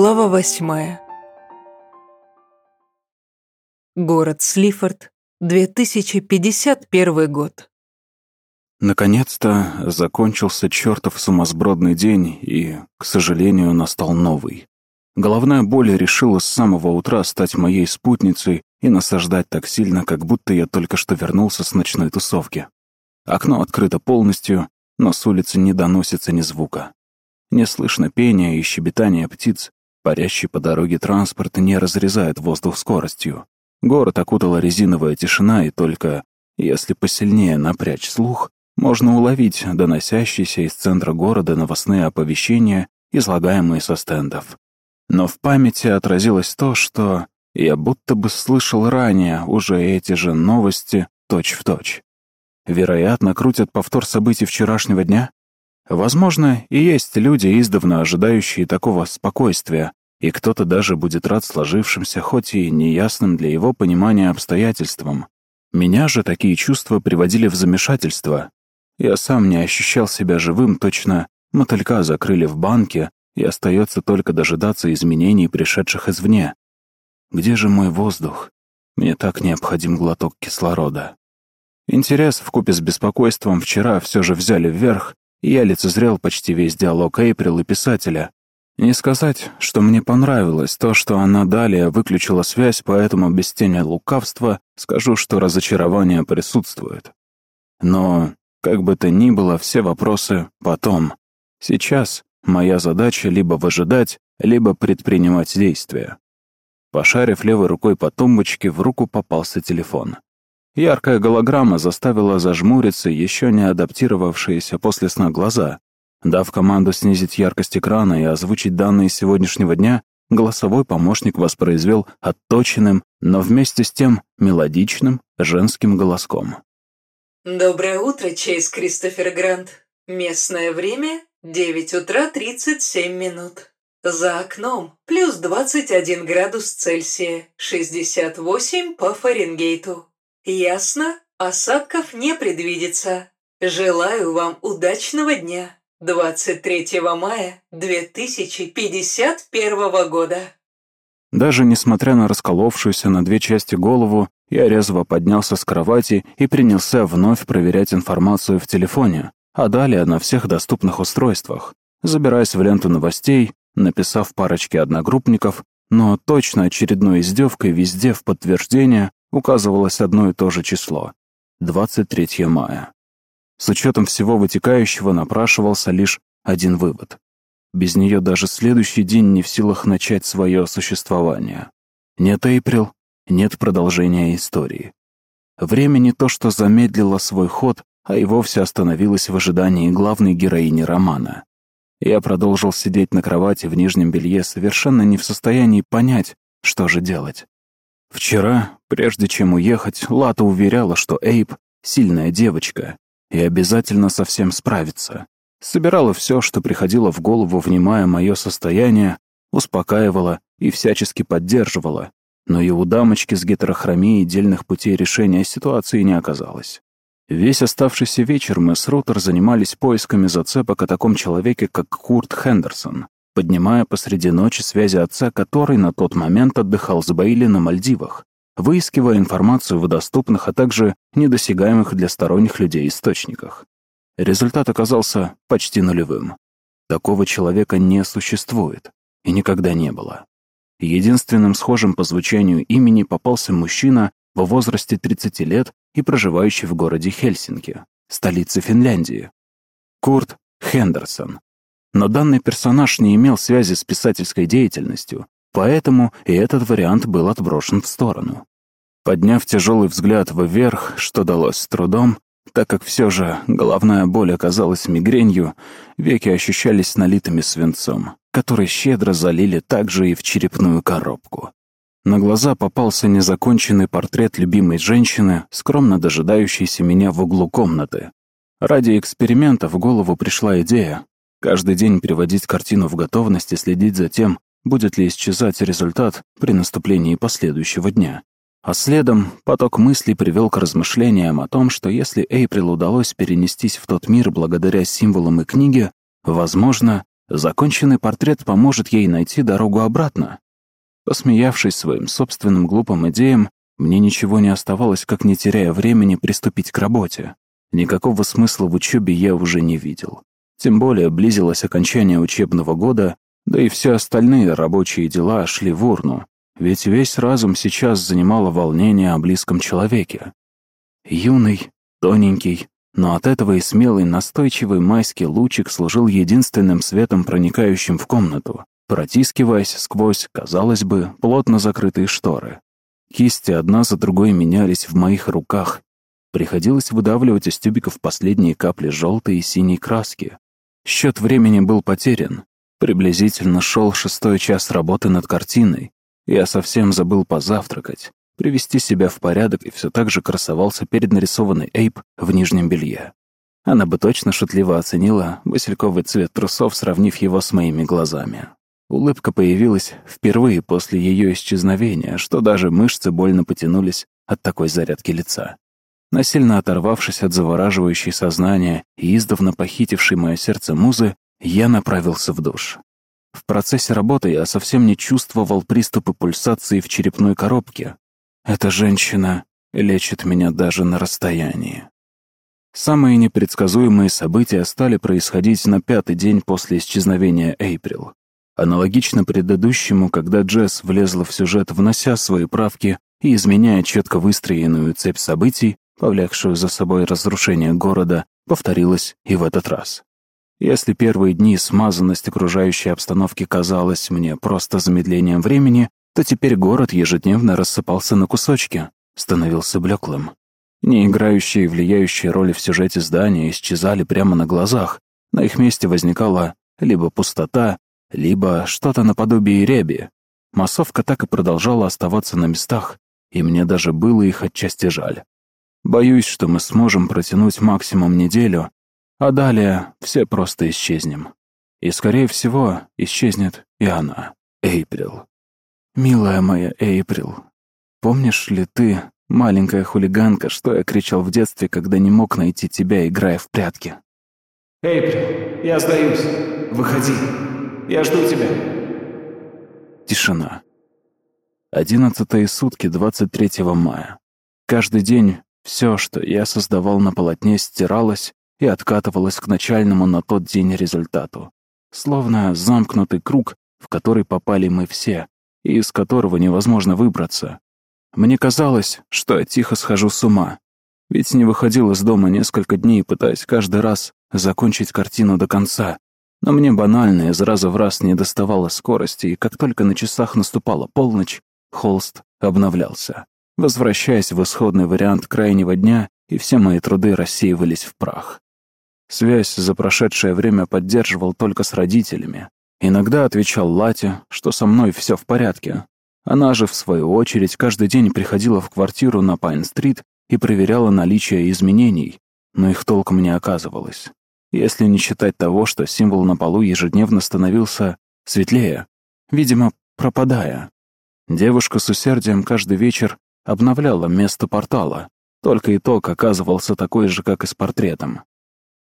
Глава восьмая. Город Слифорд, 2051 год. Наконец-то закончился чертов сумасбродный день, и, к сожалению, настал новый. Головная боль решила с самого утра стать моей спутницей и насаждать так сильно, как будто я только что вернулся с ночной тусовки. Окно открыто полностью, но с улицы не доносится ни звука. Не слышно пения и щебетания птиц, Парящий по дороге транспорт не разрезает воздух скоростью. Город окутала резиновая тишина, и только если посильнее напрячь слух, можно уловить доносящиеся из центра города новостные оповещения, излагаемые со стендов. Но в памяти отразилось то, что я будто бы слышал ранее уже эти же новости точь-в-точь. Вероятно, крутят повтор событий вчерашнего дня? Возможно, и есть люди, издавна ожидающие такого спокойствия, и кто-то даже будет рад сложившимся, хоть и неясным для его понимания обстоятельствам. Меня же такие чувства приводили в замешательство. Я сам не ощущал себя живым, точно мотылька закрыли в банке, и остается только дожидаться изменений, пришедших извне. Где же мой воздух? Мне так необходим глоток кислорода. Интерес вкупе с беспокойством вчера все же взяли вверх, и я лицезрел почти весь диалог Эйприл и писателя, не сказать, что мне понравилось то, что она далее выключила связь, поэтому без тени лукавства скажу, что разочарование присутствует. Но, как бы то ни было, все вопросы потом. Сейчас моя задача либо выжидать, либо предпринимать действия. Пошарив левой рукой по тумбочке, в руку попался телефон. Яркая голограмма заставила зажмуриться еще не адаптировавшиеся после сна глаза. Дав команду снизить яркость экрана и озвучить данные сегодняшнего дня, голосовой помощник воспроизвел отточенным, но вместе с тем мелодичным женским голоском. «Доброе утро, Чейз Кристофер Грант. Местное время – 9 утра 37 минут. За окном плюс 21 градус Цельсия, 68 по Фаренгейту. Ясно? Осадков не предвидится. Желаю вам удачного дня». 23 мая 2051 года. Даже несмотря на расколовшуюся на две части голову, я резво поднялся с кровати и принялся вновь проверять информацию в телефоне, а далее на всех доступных устройствах, забираясь в ленту новостей, написав парочке одногруппников, но точно очередной издевкой везде в подтверждение указывалось одно и то же число — 23 мая. С учетом всего вытекающего напрашивался лишь один вывод. Без нее даже следующий день не в силах начать свое существование. Нет Эйприл, нет продолжения истории. Время не то что замедлило свой ход, а и вовсе остановилось в ожидании главной героини романа. Я продолжил сидеть на кровати в нижнем белье, совершенно не в состоянии понять, что же делать. Вчера, прежде чем уехать, Лата уверяла, что Эйп — сильная девочка, и обязательно со всем справиться. Собирала все, что приходило в голову, внимая мое состояние, успокаивала и всячески поддерживала, но и у дамочки с гетерохромией дельных путей решения ситуации не оказалось. Весь оставшийся вечер мы с Рутер занимались поисками зацепок о таком человеке, как Курт Хендерсон, поднимая посреди ночи связи отца, который на тот момент отдыхал с Бейли на Мальдивах, выискивая информацию в доступных, а также недосягаемых для сторонних людей источниках. Результат оказался почти нулевым. Такого человека не существует и никогда не было. Единственным схожим по звучанию имени попался мужчина в возрасте 30 лет и проживающий в городе Хельсинки, столице Финляндии. Курт Хендерсон. Но данный персонаж не имел связи с писательской деятельностью, Поэтому и этот вариант был отброшен в сторону. Подняв тяжелый взгляд вверх, что далось с трудом, так как все же головная боль оказалась мигренью, веки ощущались налитыми свинцом, который щедро залили также и в черепную коробку. На глаза попался незаконченный портрет любимой женщины, скромно дожидающейся меня в углу комнаты. Ради эксперимента в голову пришла идея каждый день приводить картину в готовность и следить за тем, будет ли исчезать результат при наступлении последующего дня. А следом поток мыслей привел к размышлениям о том, что если Эйприл удалось перенестись в тот мир благодаря символам и книге, возможно, Законченный портрет поможет ей найти дорогу обратно. Посмеявшись своим собственным глупым идеям, мне ничего не оставалось, как не теряя времени, приступить к работе. Никакого смысла в учебе я уже не видел. Тем более близилось окончание учебного года, да и все остальные рабочие дела шли в урну, ведь весь разум сейчас занимало волнение о близком человеке. Юный, тоненький, но от этого и смелый, настойчивый майский лучик служил единственным светом, проникающим в комнату, протискиваясь сквозь, казалось бы, плотно закрытые шторы. Кисти одна за другой менялись в моих руках. Приходилось выдавливать из тюбиков последние капли желтой и синей краски. Счет времени был потерян. Приблизительно шел шестой час работы над картиной. Я совсем забыл позавтракать, привести себя в порядок и все так же красовался перед нарисованной Эйп в нижнем белье. Она бы точно шутливо оценила васильковый цвет трусов, сравнив его с моими глазами. Улыбка появилась впервые после ее исчезновения, что даже мышцы больно потянулись от такой зарядки лица. Насильно оторвавшись от завораживающей сознания и издавна похитившей мое сердце музы, я направился в душ. В процессе работы я совсем не чувствовал приступы пульсации в черепной коробке. Эта женщина лечит меня даже на расстоянии. Самые непредсказуемые события стали происходить на пятый день после исчезновения Эйприл. Аналогично предыдущему, когда Джесс влезла в сюжет, внося свои правки и изменяя четко выстроенную цепь событий, повлекшую за собой разрушение города, повторилось и в этот раз. Если первые дни смазанность окружающей обстановки казалась мне просто замедлением времени, то теперь город ежедневно рассыпался на кусочки, становился блеклым. Не играющие и влияющие роли в сюжете здания исчезали прямо на глазах, на их месте возникала либо пустота, либо что-то наподобие реби. Массовка так и продолжала оставаться на местах, и мне даже было их отчасти жаль. Боюсь, что мы сможем протянуть максимум неделю, а далее все просто исчезнем. И, скорее всего, исчезнет и она, Эйприл. Милая моя Эйприл, помнишь ли ты, маленькая хулиганка, что я кричал в детстве, когда не мог найти тебя, играя в прятки? Эйприл, я сдаюсь. Выходи. Я жду тебя. Тишина. Одиннадцатые сутки 23 мая. Каждый день все, что я создавал на полотне, стиралось и откатывалось к начальному на тот день результату. Словно замкнутый круг, в который попали мы все, и из которого невозможно выбраться. Мне казалось, что я тихо схожу с ума, ведь не выходил из дома несколько дней, пытаясь каждый раз закончить картину до конца, но мне банально из раза в раз не доставало скорости, и как только на часах наступала полночь, холст обновлялся, возвращаясь в исходный вариант крайнего дня, и все мои труды рассеивались в прах. Связь за прошедшее время поддерживал только с родителями. Иногда отвечал Лате, что со мной все в порядке. Она же, в свою очередь, каждый день приходила в квартиру на Пайн-стрит и проверяла наличие изменений, но их толком не оказывалось если не считать того, что символ на полу ежедневно становился светлее, видимо, пропадая. Девушка с усердием каждый вечер обновляла место портала, только итог оказывался такой же, как и с портретом.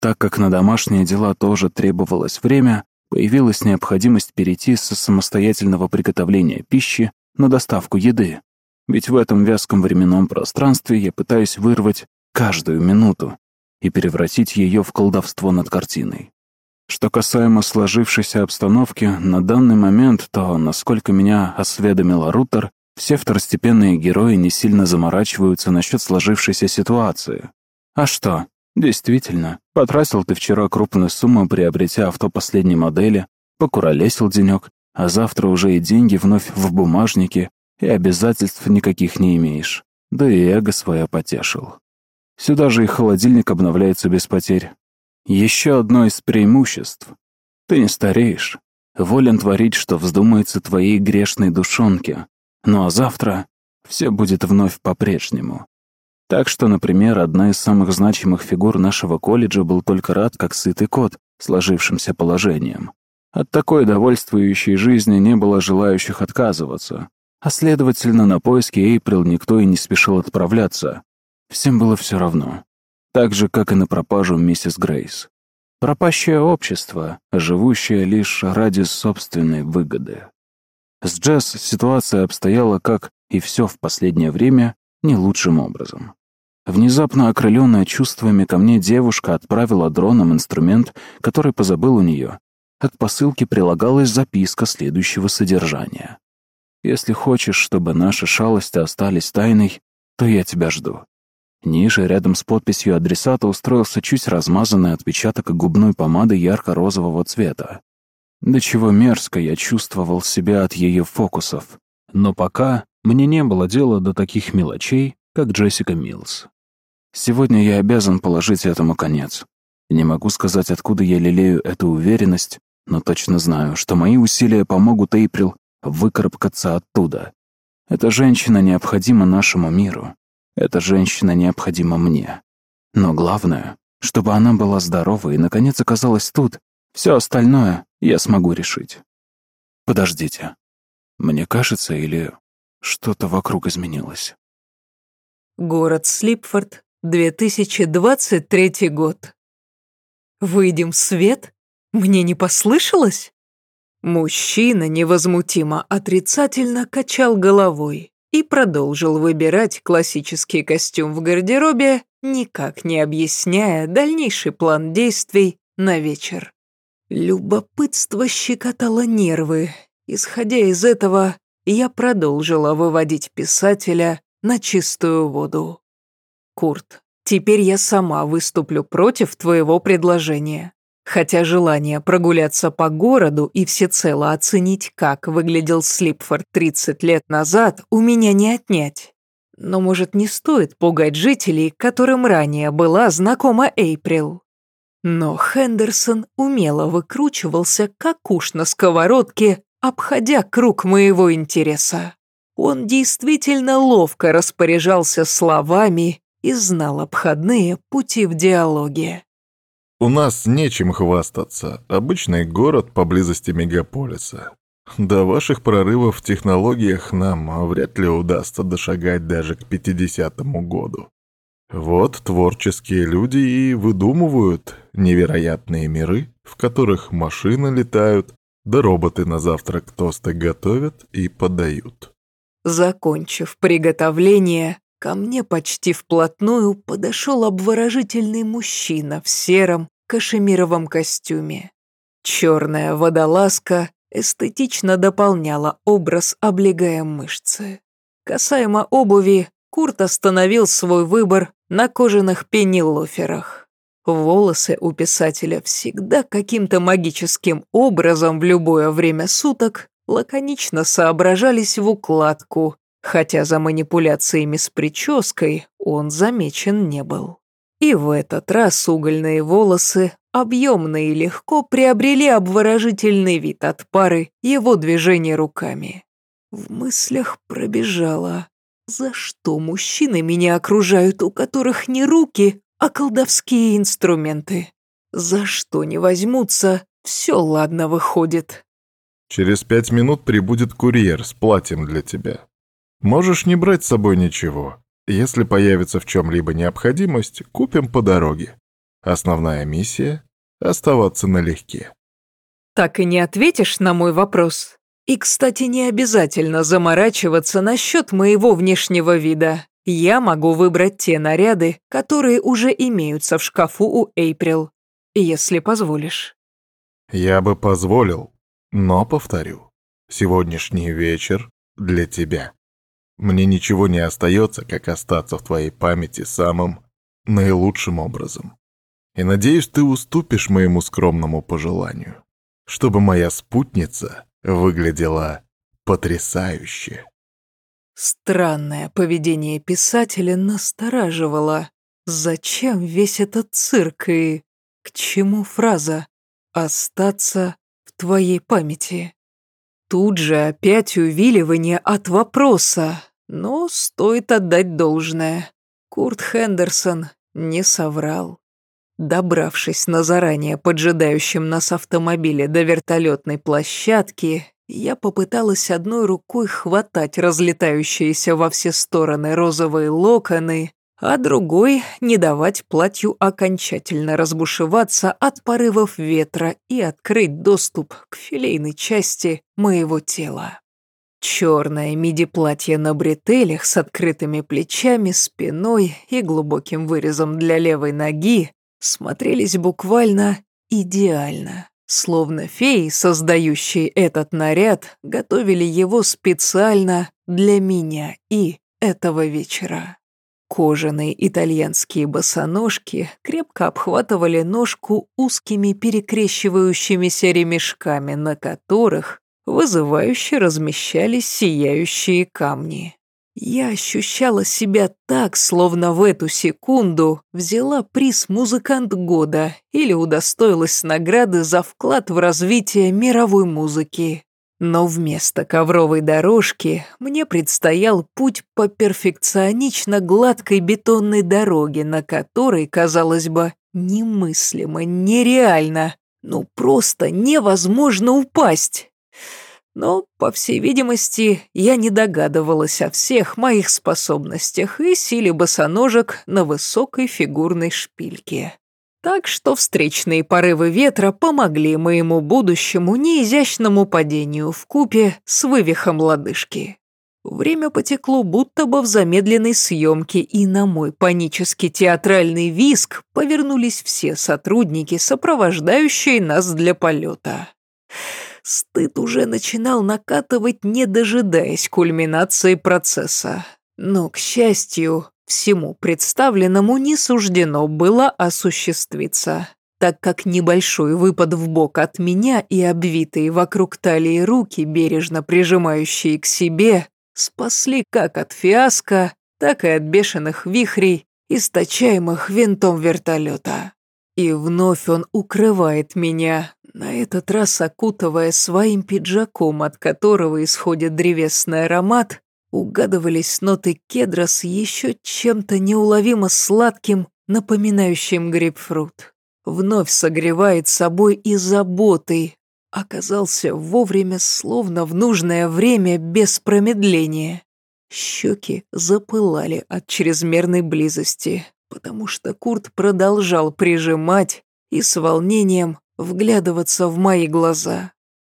Так как на домашние дела тоже требовалось время, появилась необходимость перейти со самостоятельного приготовления пищи на доставку еды. Ведь в этом вязком временном пространстве я пытаюсь вырвать каждую минуту, и превратить ее в колдовство над картиной. Что касаемо сложившейся обстановки, на данный момент, то, насколько меня осведомила Рутер, все второстепенные герои не сильно заморачиваются насчет сложившейся ситуации. А что? Действительно, потратил ты вчера крупную сумму, приобретя авто последней модели, покуролесил денек, а завтра уже и деньги вновь в бумажнике, и обязательств никаких не имеешь. Да и эго свое потешил. Сюда же и холодильник обновляется без потерь. Еще одно из преимуществ. Ты не стареешь. Волен творить, что вздумается твоей грешной душонке. Ну а завтра все будет вновь по-прежнему. Так что, например, одна из самых значимых фигур нашего колледжа был только рад, как сытый кот, сложившимся положением. От такой довольствующей жизни не было желающих отказываться, а следовательно, на поиски Эйприл никто и не спешил отправляться. Всем было все равно. Так же, как и на пропажу миссис Грейс. Пропащее общество, живущее лишь ради собственной выгоды. С Джесс ситуация обстояла, как и все в последнее время, не лучшим образом. Внезапно окрыленная чувствами ко мне девушка отправила дроном инструмент, который позабыл у нее. К посылке прилагалась записка следующего содержания. «Если хочешь, чтобы наши шалости остались тайной, то я тебя жду. Ниже, рядом с подписью адресата, устроился чуть размазанный отпечаток губной помады ярко-розового цвета. До чего мерзко я чувствовал себя от ее фокусов. Но пока мне не было дела до таких мелочей, как Джессика Милс. Сегодня я обязан положить этому конец. Не могу сказать, откуда я лелею эту уверенность, но точно знаю, что мои усилия помогут Эйприл выкарабкаться оттуда. Эта женщина необходима нашему миру. Эта женщина необходима мне. Но главное, чтобы она была здорова и, наконец, оказалась тут. Все остальное я смогу решить. Подождите. Мне кажется, или что-то вокруг изменилось? Город Слипфорд, 2023 год. Выйдем в свет? Мне не послышалось? Мужчина невозмутимо отрицательно качал головой и продолжил выбирать классический костюм в гардеробе, никак не объясняя дальнейший план действий на вечер. Любопытство щекотало нервы. Исходя из этого, я продолжила выводить писателя на чистую воду. «Курт, теперь я сама выступлю против твоего предложения. Хотя желание прогуляться по городу и всецело оценить, как выглядел Слипфорд 30 лет назад, у меня не отнять. Но, может, не стоит пугать жителей, которым ранее была знакома Эйприл. Но Хендерсон умело выкручивался, как уж на сковородке, обходя круг моего интереса. Он действительно ловко распоряжался словами и знал обходные пути в диалоге. У нас нечем хвастаться. Обычный город поблизости мегаполиса. До ваших прорывов в технологиях нам вряд ли удастся дошагать даже к 50-му году. Вот творческие люди и выдумывают невероятные миры, в которых машины летают, да роботы на завтрак тосты готовят и подают. Закончив приготовление, Ко мне почти вплотную подошел обворожительный мужчина в сером кашемировом костюме. Черная водолазка эстетично дополняла образ, облегая мышцы. Касаемо обуви, Курт остановил свой выбор на кожаных пеннилоферах. Волосы у писателя всегда каким-то магическим образом в любое время суток лаконично соображались в укладку, хотя за манипуляциями с прической он замечен не был. И в этот раз угольные волосы, объемные и легко, приобрели обворожительный вид от пары его движения руками. В мыслях пробежало, за что мужчины меня окружают, у которых не руки, а колдовские инструменты? За что не возьмутся, все ладно выходит. Через пять минут прибудет курьер с платьем для тебя. Можешь не брать с собой ничего. Если появится в чем-либо необходимость, купим по дороге. Основная миссия — оставаться налегке. Так и не ответишь на мой вопрос. И, кстати, не обязательно заморачиваться насчет моего внешнего вида. Я могу выбрать те наряды, которые уже имеются в шкафу у Эйприл, если позволишь. Я бы позволил, но повторю, сегодняшний вечер для тебя. Мне ничего не остается, как остаться в твоей памяти самым наилучшим образом. И надеюсь, ты уступишь моему скромному пожеланию, чтобы моя спутница выглядела потрясающе. Странное поведение писателя настораживало. Зачем весь этот цирк и к чему фраза «остаться в твоей памяти»? Тут же опять увиливание от вопроса, но стоит отдать должное. Курт Хендерсон не соврал. Добравшись на заранее поджидающем нас автомобиле до вертолетной площадки, я попыталась одной рукой хватать разлетающиеся во все стороны розовые локоны, а другой — не давать платью окончательно разбушеваться от порывов ветра и открыть доступ к филейной части моего тела. Черное миди-платье на бретелях с открытыми плечами, спиной и глубоким вырезом для левой ноги смотрелись буквально идеально. Словно феи, создающие этот наряд, готовили его специально для меня и этого вечера. Кожаные итальянские босоножки крепко обхватывали ножку узкими перекрещивающимися ремешками, на которых вызывающе размещались сияющие камни. Я ощущала себя так, словно в эту секунду взяла приз «Музыкант года» или удостоилась награды за вклад в развитие мировой музыки. Но вместо ковровой дорожки мне предстоял путь по перфекционично гладкой бетонной дороге, на которой, казалось бы, немыслимо, нереально, ну просто невозможно упасть. Но, по всей видимости, я не догадывалась о всех моих способностях и силе босоножек на высокой фигурной шпильке. Так что встречные порывы ветра помогли моему будущему неизящному падению в купе с вывихом лодыжки. Время потекло будто бы в замедленной съемке, и на мой панический театральный виск повернулись все сотрудники, сопровождающие нас для полета. Стыд уже начинал накатывать, не дожидаясь кульминации процесса. Но, к счастью, всему представленному не суждено было осуществиться, так как небольшой выпад в бок от меня и обвитые вокруг талии руки, бережно прижимающие к себе, спасли как от фиаско, так и от бешеных вихрей, источаемых винтом вертолета. И вновь он укрывает меня, на этот раз окутывая своим пиджаком, от которого исходит древесный аромат, угадывались ноты кедра с еще чем-то неуловимо сладким, напоминающим грейпфрут. Вновь согревает собой и заботой. Оказался вовремя, словно в нужное время, без промедления. Щеки запылали от чрезмерной близости, потому что Курт продолжал прижимать и с волнением вглядываться в мои глаза.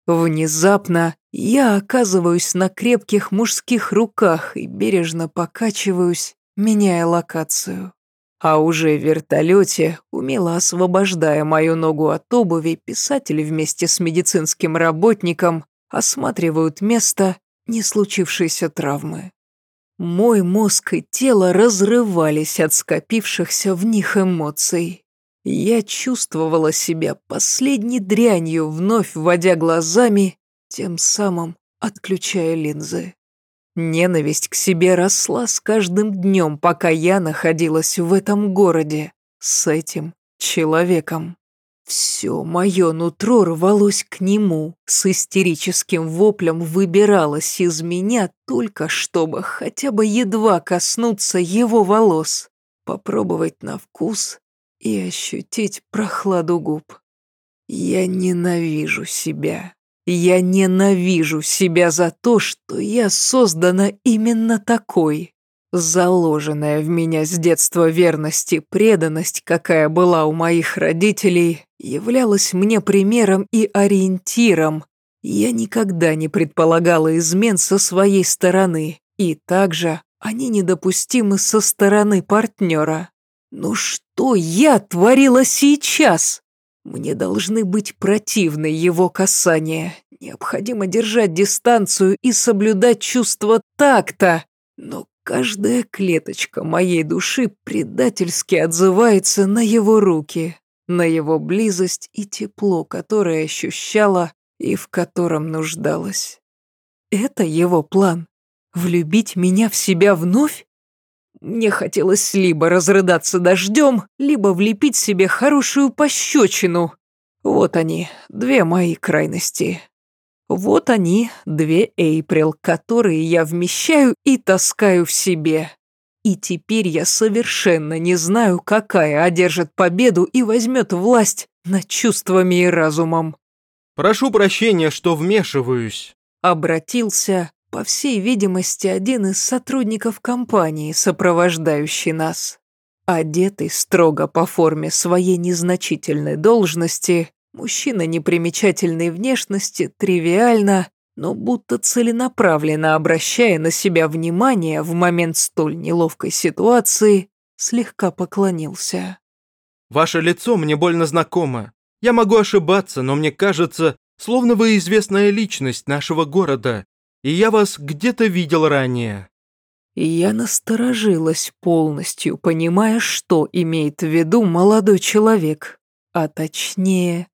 Внезапно я оказываюсь на крепких мужских руках и бережно покачиваюсь, меняя локацию. А уже в вертолете, умело освобождая мою ногу от обуви, писатели вместе с медицинским работником осматривают место не случившейся травмы. Мой мозг и тело разрывались от скопившихся в них эмоций. Я чувствовала себя последней дрянью, вновь вводя глазами, тем самым отключая линзы. Ненависть к себе росла с каждым днем, пока я находилась в этом городе, с этим человеком. Все мое нутро рвалось к нему, с истерическим воплем выбиралось из меня только чтобы хотя бы едва коснуться его волос, попробовать на вкус и ощутить прохладу губ. Я ненавижу себя. Я ненавижу себя за то, что я создана именно такой. Заложенная в меня с детства верность и преданность, какая была у моих родителей, являлась мне примером и ориентиром. Я никогда не предполагала измен со своей стороны, и также они недопустимы со стороны партнера. Ну что я творила сейчас? Мне должны быть противны его касания. Необходимо держать дистанцию и соблюдать чувство такта. Но каждая клеточка моей души предательски отзывается на его руки, на его близость и тепло, которое ощущала и в котором нуждалась. Это его план. Влюбить меня в себя вновь? Мне хотелось либо разрыдаться дождем, либо влепить себе хорошую пощечину. Вот они, две мои крайности. Вот они, две Эйприл, которые я вмещаю и таскаю в себе. И теперь я совершенно не знаю, какая одержит победу и возьмет власть над чувствами и разумом. «Прошу прощения, что вмешиваюсь», — обратился по всей видимости, один из сотрудников компании, сопровождающий нас. Одетый строго по форме своей незначительной должности, мужчина непримечательной внешности тривиально, но будто целенаправленно обращая на себя внимание в момент столь неловкой ситуации, слегка поклонился. Ваше лицо мне больно знакомо. Я могу ошибаться, но мне кажется, словно вы известная личность нашего города, и я вас где-то видел ранее». Я насторожилась полностью, понимая, что имеет в виду молодой человек, а точнее,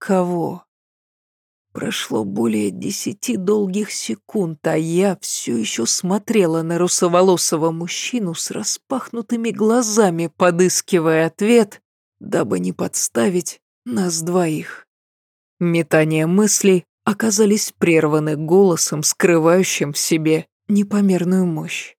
кого. Прошло более десяти долгих секунд, а я все еще смотрела на русоволосого мужчину с распахнутыми глазами, подыскивая ответ, дабы не подставить нас двоих. Метания мыслей оказались прерваны голосом, скрывающим в себе непомерную мощь.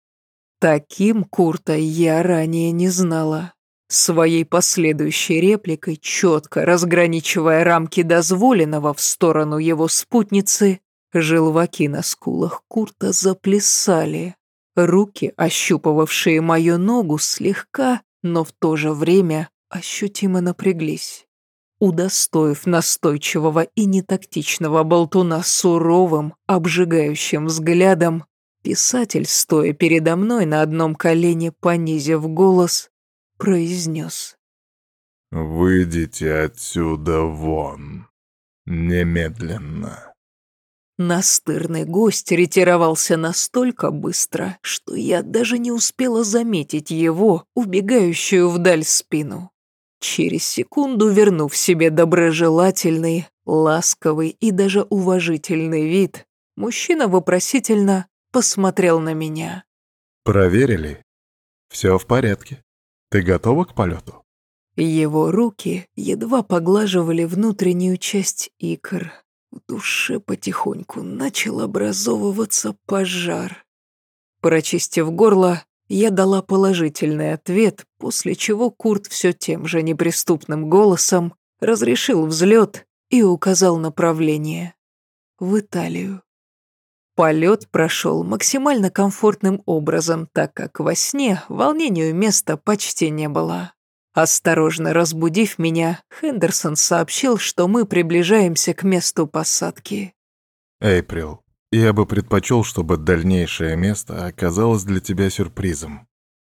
Таким Курта я ранее не знала. Своей последующей репликой, четко разграничивая рамки дозволенного в сторону его спутницы, желваки на скулах Курта заплясали. Руки, ощупывавшие мою ногу, слегка, но в то же время ощутимо напряглись удостоив настойчивого и нетактичного болтуна суровым, обжигающим взглядом, писатель, стоя передо мной на одном колене, понизив голос, произнес. «Выйдите отсюда вон. Немедленно». Настырный гость ретировался настолько быстро, что я даже не успела заметить его, убегающую вдаль спину. Через секунду вернув себе доброжелательный, ласковый и даже уважительный вид, мужчина вопросительно посмотрел на меня. «Проверили? Все в порядке. Ты готова к полету?» Его руки едва поглаживали внутреннюю часть икр. В душе потихоньку начал образовываться пожар. Прочистив горло, я дала положительный ответ, после чего Курт все тем же неприступным голосом разрешил взлет и указал направление. В Италию. Полет прошел максимально комфортным образом, так как во сне волнению места почти не было. Осторожно разбудив меня, Хендерсон сообщил, что мы приближаемся к месту посадки. «Эйприл, я бы предпочел, чтобы дальнейшее место оказалось для тебя сюрпризом.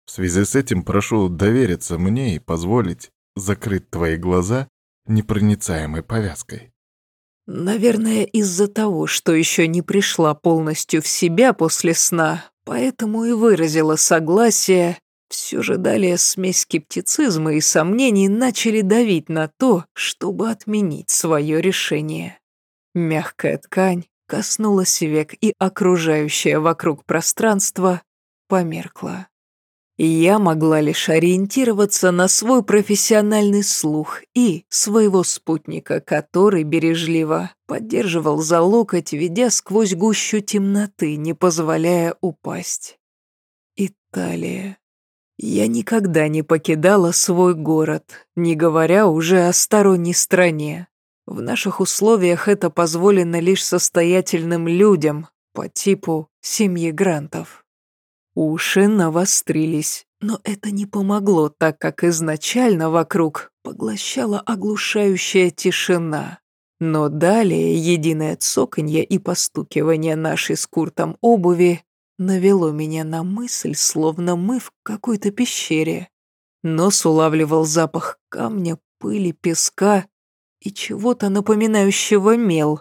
В связи с этим прошу довериться мне и позволить закрыть твои глаза непроницаемой повязкой. Наверное, из-за того, что еще не пришла полностью в себя после сна, поэтому и выразила согласие, все же далее смесь скептицизма и сомнений начали давить на то, чтобы отменить свое решение. Мягкая ткань, коснулась век, и окружающее вокруг пространство померкло. Я могла лишь ориентироваться на свой профессиональный слух и своего спутника, который бережливо поддерживал за локоть, ведя сквозь гущу темноты, не позволяя упасть. Италия. Я никогда не покидала свой город, не говоря уже о сторонней стране. В наших условиях это позволено лишь состоятельным людям по типу семьи Грантов. Уши навострились, но это не помогло, так как изначально вокруг поглощала оглушающая тишина. Но далее единое цоканье и постукивание нашей с Куртом обуви навело меня на мысль, словно мы в какой-то пещере. Нос улавливал запах камня, пыли, песка и чего-то напоминающего мел.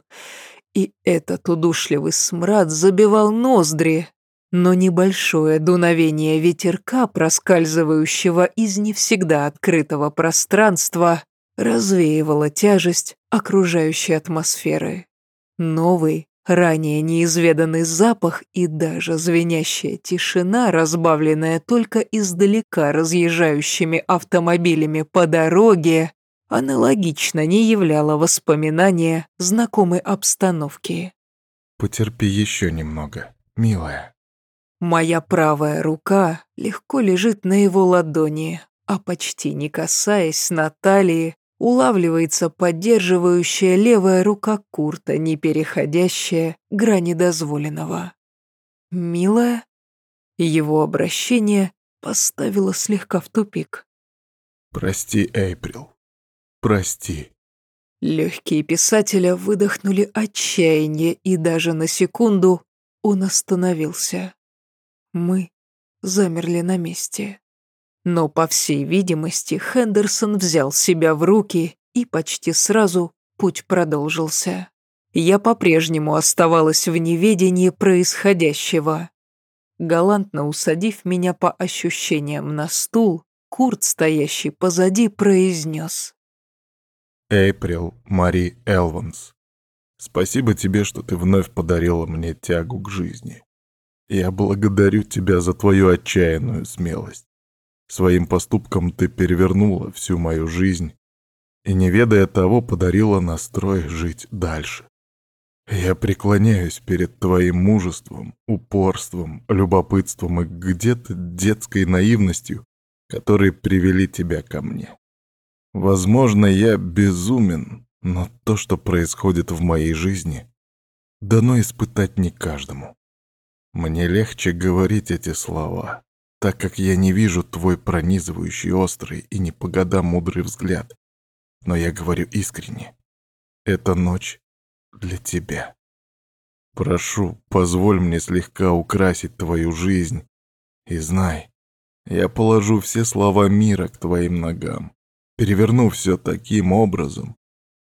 И этот удушливый смрад забивал ноздри, но небольшое дуновение ветерка, проскальзывающего из не всегда открытого пространства, развеивало тяжесть окружающей атмосферы. Новый, ранее неизведанный запах и даже звенящая тишина, разбавленная только издалека разъезжающими автомобилями по дороге, аналогично не являло воспоминания знакомой обстановки. «Потерпи еще немного, милая». Моя правая рука легко лежит на его ладони, а почти не касаясь Натальи, улавливается поддерживающая левая рука Курта, не переходящая грани дозволенного. «Милая?» Его обращение поставило слегка в тупик. Прости, Эйприл. Прости. Легкие писателя выдохнули отчаяние, и даже на секунду он остановился. Мы замерли на месте. Но, по всей видимости, Хендерсон взял себя в руки, и почти сразу путь продолжился. Я по-прежнему оставалась в неведении происходящего. Галантно усадив меня по ощущениям на стул, Курт, стоящий позади, произнес. Эйприл Мари Элванс, спасибо тебе, что ты вновь подарила мне тягу к жизни. Я благодарю тебя за твою отчаянную смелость. Своим поступком ты перевернула всю мою жизнь и, не ведая того, подарила настрой жить дальше. Я преклоняюсь перед твоим мужеством, упорством, любопытством и где-то детской наивностью, которые привели тебя ко мне. Возможно, я безумен, но то, что происходит в моей жизни, дано испытать не каждому. Мне легче говорить эти слова, так как я не вижу твой пронизывающий, острый и не по годам мудрый взгляд. Но я говорю искренне. Эта ночь для тебя. Прошу, позволь мне слегка украсить твою жизнь. И знай, я положу все слова мира к твоим ногам. Переверну все таким образом,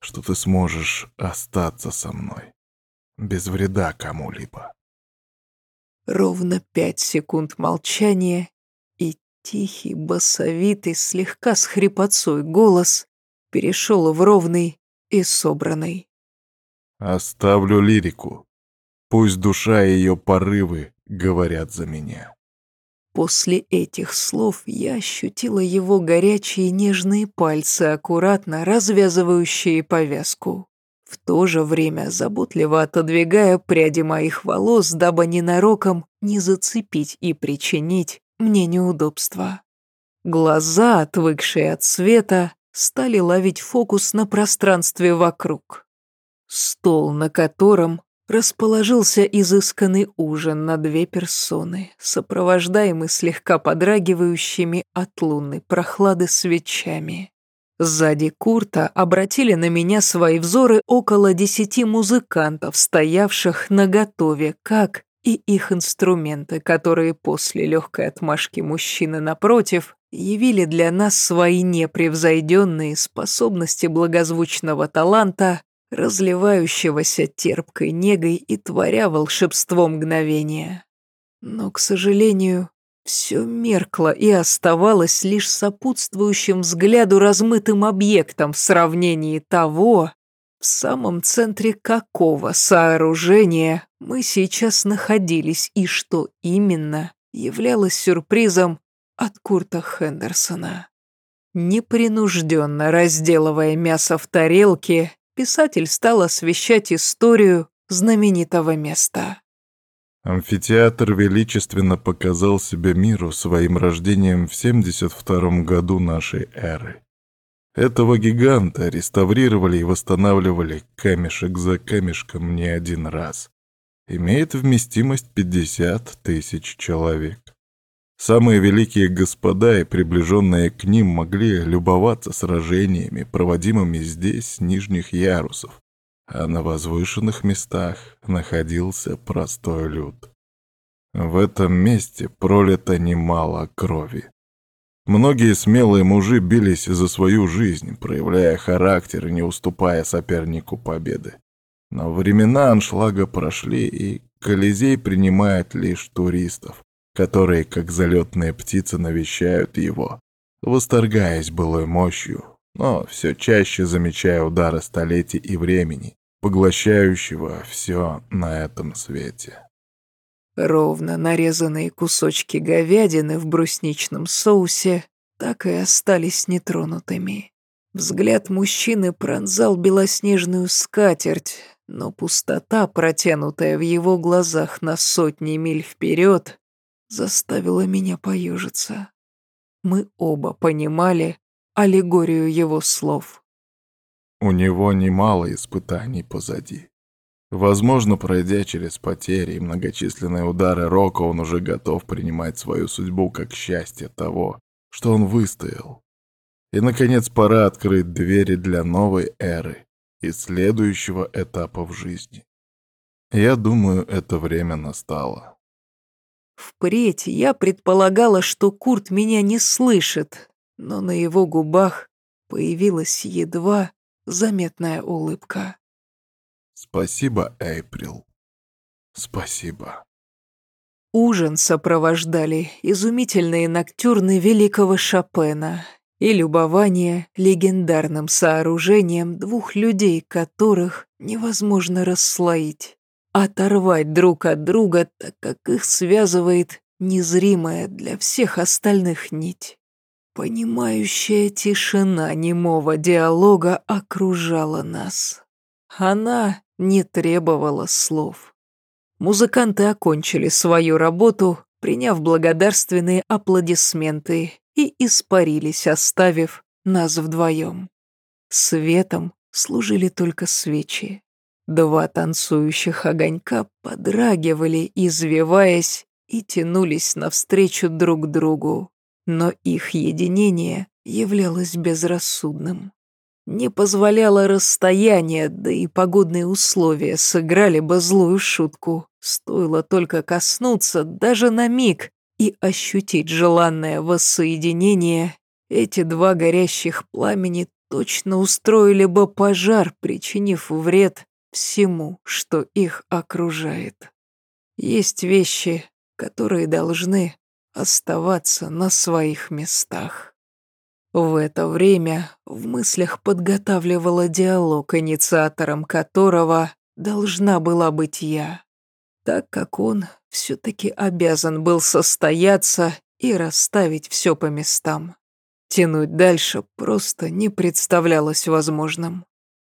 что ты сможешь остаться со мной. Без вреда кому-либо. Ровно пять секунд молчания, и тихий, басовитый, слегка с хрипотцой голос перешел в ровный и собранный. Оставлю лирику. Пусть душа и ее порывы говорят за меня. После этих слов я ощутила его горячие нежные пальцы, аккуратно развязывающие повязку. В то же время заботливо отодвигая пряди моих волос, дабы ненароком не зацепить и причинить мне неудобства. Глаза, отвыкшие от света, стали ловить фокус на пространстве вокруг. Стол, на котором расположился изысканный ужин на две персоны, сопровождаемый слегка подрагивающими от лунной прохлады свечами. Сзади Курта обратили на меня свои взоры около десяти музыкантов, стоявших наготове, как и их инструменты, которые после легкой отмашки мужчины напротив явили для нас свои непревзойденные способности благозвучного таланта разливающегося терпкой негой и творя волшебство мгновения. Но, к сожалению, все меркло и оставалось лишь сопутствующим взгляду размытым объектом в сравнении того, в самом центре какого сооружения мы сейчас находились и что именно являлось сюрпризом от Курта Хендерсона. Непринужденно разделывая мясо в тарелке, писатель стал освещать историю знаменитого места. Амфитеатр величественно показал себя миру своим рождением в 72 году нашей эры. Этого гиганта реставрировали и восстанавливали камешек за камешком не один раз. Имеет вместимость 50 тысяч человек. Самые великие господа и приближенные к ним могли любоваться сражениями, проводимыми здесь с нижних ярусов, а на возвышенных местах находился простой люд. В этом месте пролито немало крови. Многие смелые мужи бились за свою жизнь, проявляя характер и не уступая сопернику победы. Но времена аншлага прошли, и Колизей принимает лишь туристов, которые, как залетные птицы, навещают его, восторгаясь былой мощью, но все чаще замечая удары столетий и времени, поглощающего все на этом свете. Ровно нарезанные кусочки говядины в брусничном соусе так и остались нетронутыми. Взгляд мужчины пронзал белоснежную скатерть, но пустота, протянутая в его глазах на сотни миль вперед, заставила меня поежиться. Мы оба понимали аллегорию его слов. У него немало испытаний позади. Возможно, пройдя через потери и многочисленные удары Рока, он уже готов принимать свою судьбу как счастье того, что он выстоял. И, наконец, пора открыть двери для новой эры и следующего этапа в жизни. Я думаю, это время настало. Впредь я предполагала, что Курт меня не слышит, но на его губах появилась едва заметная улыбка. Спасибо, Эйприл. Спасибо. Ужин сопровождали изумительные ноктюрны великого Шопена и любование легендарным сооружением двух людей, которых невозможно расслоить, оторвать друг от друга, так как их связывает незримая для всех остальных нить. Понимающая тишина немого диалога окружала нас. Она не требовала слов. Музыканты окончили свою работу, приняв благодарственные аплодисменты, и испарились, оставив нас вдвоем. Светом служили только свечи. Два танцующих огонька подрагивали, извиваясь, и тянулись навстречу друг другу, но их единение являлось безрассудным. Не позволяло расстояние, да и погодные условия сыграли бы злую шутку. Стоило только коснуться даже на миг и ощутить желанное воссоединение, эти два горящих пламени точно устроили бы пожар, причинив вред всему, что их окружает. Есть вещи, которые должны оставаться на своих местах. В это время в мыслях подготавливала диалог, инициатором которого должна была быть я, так как он все-таки обязан был состояться и расставить все по местам. Тянуть дальше просто не представлялось возможным.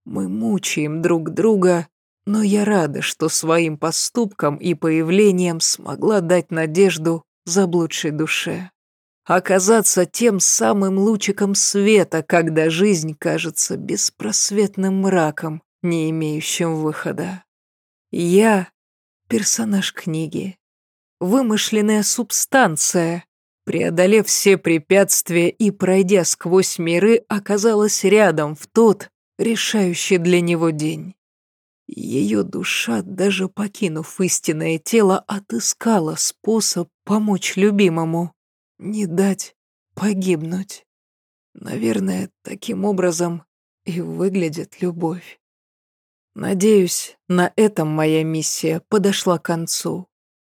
Мы мучаем друг друга, но я рада, что своим поступком и появлением смогла дать надежду заблудшей душе оказаться тем самым лучиком света, когда жизнь кажется беспросветным мраком, не имеющим выхода. Я — персонаж книги, вымышленная субстанция, преодолев все препятствия и пройдя сквозь миры, оказалась рядом в тот, решающий для него день. Ее душа, даже покинув истинное тело, отыскала способ помочь любимому не дать погибнуть. Наверное, таким образом и выглядит любовь. Надеюсь, на этом моя миссия подошла к концу.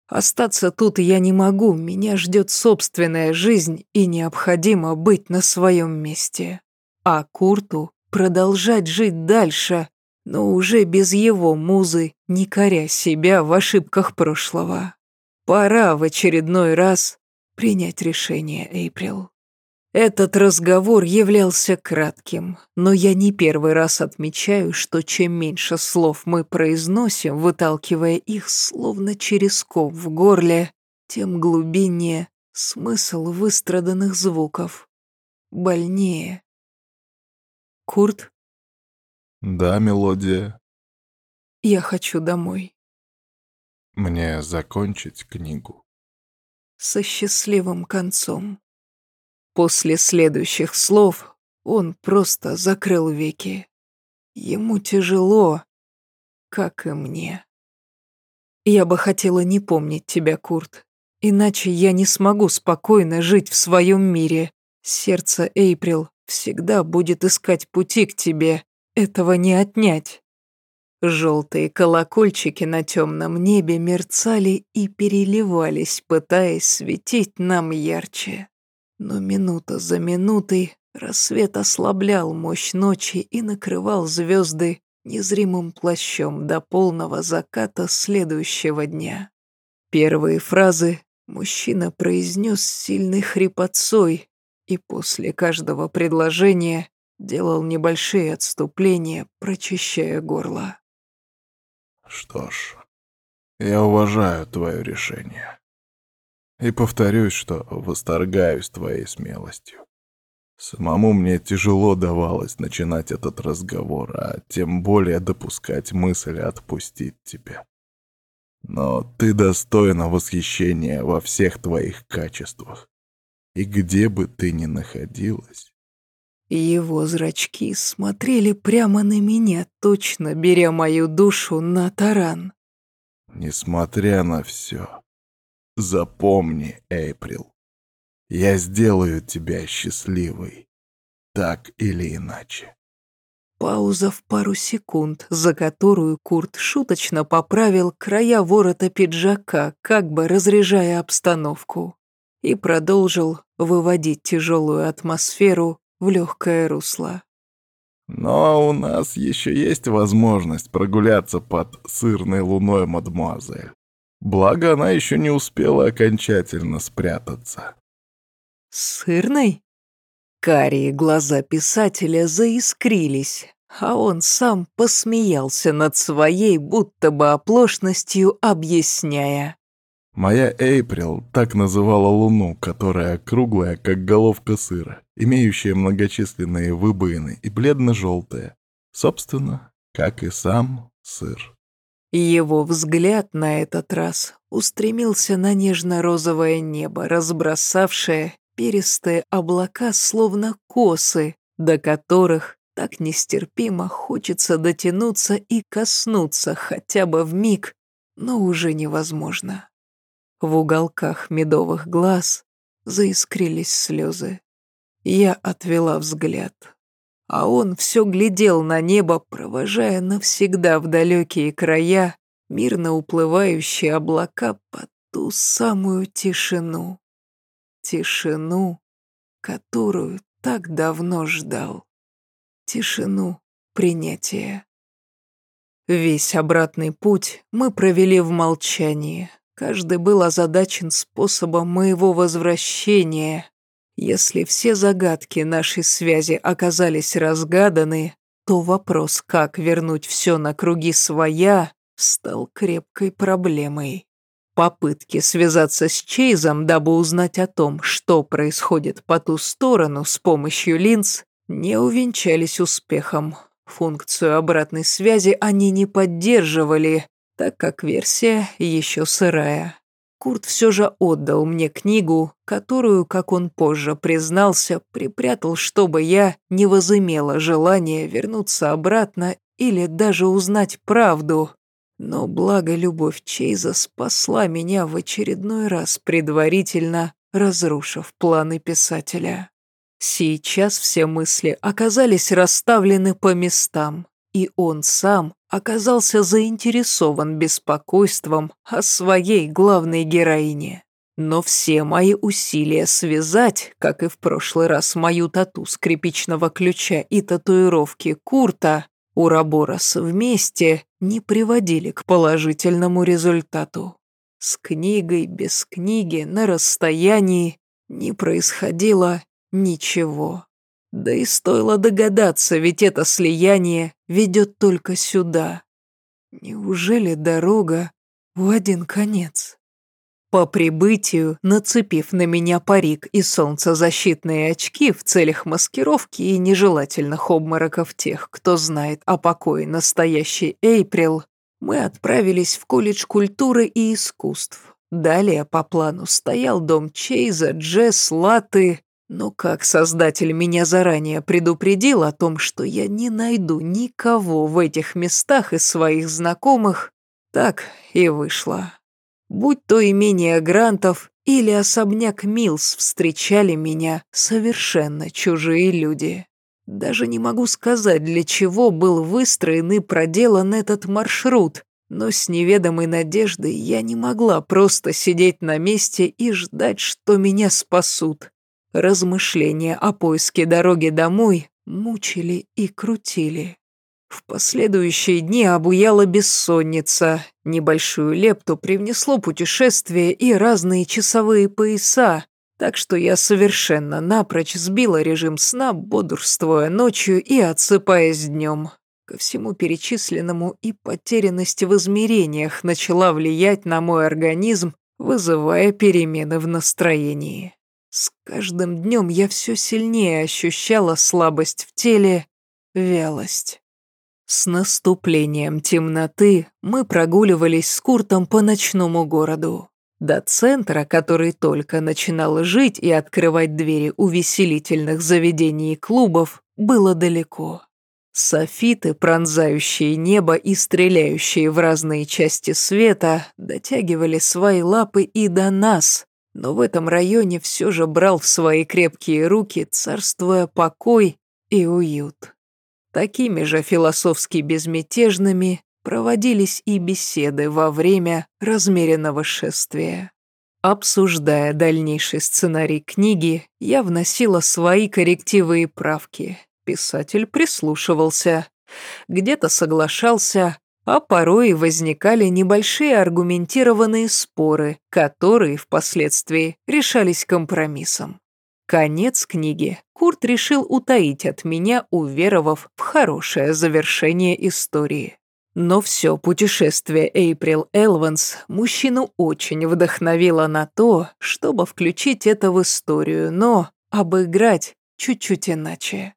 Остаться тут я не могу, меня ждет собственная жизнь и необходимо быть на своем месте. А Курту продолжать жить дальше, но уже без его музы, не коря себя в ошибках прошлого. Пора в очередной раз принять решение, Эйприл. Этот разговор являлся кратким, но я не первый раз отмечаю, что чем меньше слов мы произносим, выталкивая их словно через ком в горле, тем глубиннее смысл выстраданных звуков. Больнее. Курт? Да, мелодия. Я хочу домой. Мне закончить книгу со счастливым концом. После следующих слов он просто закрыл веки. Ему тяжело, как и мне. Я бы хотела не помнить тебя, Курт, иначе я не смогу спокойно жить в своем мире. Сердце Эйприл всегда будет искать пути к тебе, этого не отнять. Желтые колокольчики на темном небе мерцали и переливались, пытаясь светить нам ярче. Но минута за минутой рассвет ослаблял мощь ночи и накрывал звезды незримым плащом до полного заката следующего дня. Первые фразы мужчина произнес сильной хрипотцой и после каждого предложения делал небольшие отступления, прочищая горло. Что ж, я уважаю твое решение. И повторюсь, что восторгаюсь твоей смелостью. Самому мне тяжело давалось начинать этот разговор, а тем более допускать мысль отпустить тебя. Но ты достойна восхищения во всех твоих качествах. И где бы ты ни находилась... Его зрачки смотрели прямо на меня, точно беря мою душу на таран. Несмотря на все, запомни, Эйприл, я сделаю тебя счастливой, так или иначе. Пауза в пару секунд, за которую Курт шуточно поправил края ворота пиджака, как бы разряжая обстановку, и продолжил выводить тяжелую атмосферу в легкое русло. Но у нас еще есть возможность прогуляться под сырной луной, мадемуазель. Благо, она еще не успела окончательно спрятаться. «Сырной?» Карие глаза писателя заискрились, а он сам посмеялся над своей будто бы оплошностью, объясняя. Моя Эйприл так называла луну, которая круглая, как головка сыра, имеющая многочисленные выбоины и бледно-желтая. Собственно, как и сам сыр. Его взгляд на этот раз устремился на нежно-розовое небо, разбросавшее перистые облака, словно косы, до которых так нестерпимо хочется дотянуться и коснуться хотя бы в миг, но уже невозможно. В уголках медовых глаз заискрились слезы. Я отвела взгляд, а он все глядел на небо, провожая навсегда в далекие края мирно уплывающие облака под ту самую тишину тишину, которую так давно ждал. Тишину принятия. Весь обратный путь мы провели в молчании. Каждый был озадачен способом моего возвращения. Если все загадки нашей связи оказались разгаданы, то вопрос, как вернуть все на круги своя, стал крепкой проблемой. Попытки связаться с Чейзом, дабы узнать о том, что происходит по ту сторону с помощью линз, не увенчались успехом. Функцию обратной связи они не поддерживали, так как версия еще сырая. Курт все же отдал мне книгу, которую, как он позже признался, припрятал, чтобы я не возымела желания вернуться обратно или даже узнать правду, но благо любовь Чейза спасла меня в очередной раз, предварительно разрушив планы писателя. Сейчас все мысли оказались расставлены по местам, и он сам оказался заинтересован беспокойством о своей главной героине. Но все мои усилия связать, как и в прошлый раз, мою тату скрипичного ключа и татуировки Курта Ураборос вместе не приводили к положительному результату. С книгой, без книги, на расстоянии не происходило ничего. Да и стоило догадаться, ведь это слияние ведет только сюда. Неужели дорога в один конец? По прибытию, нацепив на меня парик и солнцезащитные очки в целях маскировки и нежелательных обмороков тех, кто знает о покое настоящей Эйприл, мы отправились в колледж культуры и искусств. Далее по плану стоял дом Чейза, Джесс, Латы, но как создатель меня заранее предупредил о том, что я не найду никого в этих местах из своих знакомых, так и вышло. Будь то имение Грантов или особняк Милс встречали меня совершенно чужие люди. Даже не могу сказать, для чего был выстроен и проделан этот маршрут, но с неведомой надеждой я не могла просто сидеть на месте и ждать, что меня спасут. Размышления о поиске дороги домой мучили и крутили. В последующие дни обуяла бессонница. Небольшую лепту привнесло путешествие и разные часовые пояса, так что я совершенно напрочь сбила режим сна, бодрствуя ночью и отсыпаясь днем. Ко всему перечисленному и потерянность в измерениях начала влиять на мой организм, вызывая перемены в настроении. С каждым днем я все сильнее ощущала слабость в теле, вялость. С наступлением темноты мы прогуливались с Куртом по ночному городу. До центра, который только начинал жить и открывать двери увеселительных заведений и клубов, было далеко. Софиты, пронзающие небо и стреляющие в разные части света, дотягивали свои лапы и до нас, но в этом районе все же брал в свои крепкие руки, царствуя покой и уют. Такими же философски безмятежными проводились и беседы во время размеренного шествия. Обсуждая дальнейший сценарий книги, я вносила свои коррективы и правки. Писатель прислушивался, где-то соглашался, а порой возникали небольшие аргументированные споры, которые впоследствии решались компромиссом. Конец книги Курт решил утаить от меня, уверовав в хорошее завершение истории. Но все путешествие Эйприл Элванс мужчину очень вдохновило на то, чтобы включить это в историю, но обыграть чуть-чуть иначе.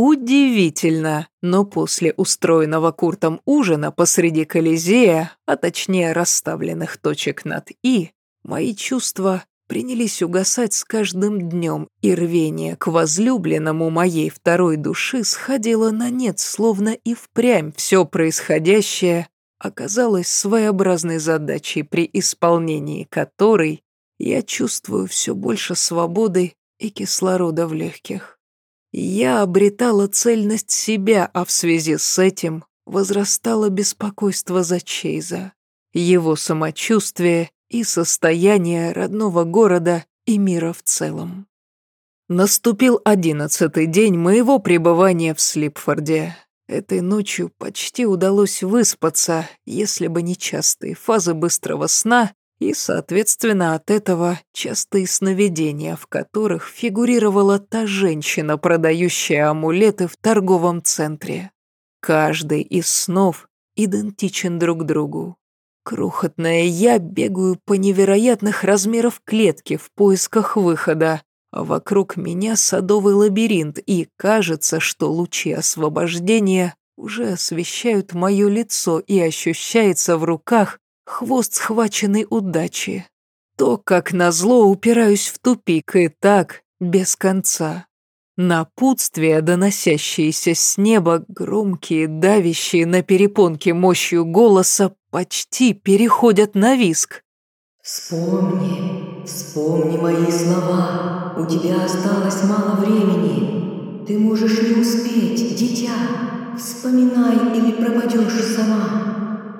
Удивительно, но после устроенного Куртом ужина посреди Колизея, а точнее расставленных точек над «и», мои чувства принялись угасать с каждым днем, и рвение к возлюбленному моей второй души сходило на нет, словно и впрямь все происходящее оказалось своеобразной задачей, при исполнении которой я чувствую все больше свободы и кислорода в легких. Я обретала цельность себя, а в связи с этим возрастало беспокойство за Чейза. Его самочувствие и состояние родного города и мира в целом. Наступил одиннадцатый день моего пребывания в Слипфорде. Этой ночью почти удалось выспаться, если бы не частые фазы быстрого сна и, соответственно, от этого частые сновидения, в которых фигурировала та женщина, продающая амулеты в торговом центре. Каждый из снов идентичен друг другу. Крохотная я бегаю по невероятных размеров клетки в поисках выхода, а вокруг меня садовый лабиринт, и кажется, что лучи освобождения уже освещают мое лицо и ощущается в руках хвост схваченной удачи. То, как назло, упираюсь в тупик, и так без конца. Напутствия, доносящиеся с неба, громкие, давящие на перепонке мощью голоса, почти переходят на виск. «Вспомни, вспомни мои слова. У тебя осталось мало времени. Ты можешь не успеть, дитя. Вспоминай или пропадешь сама.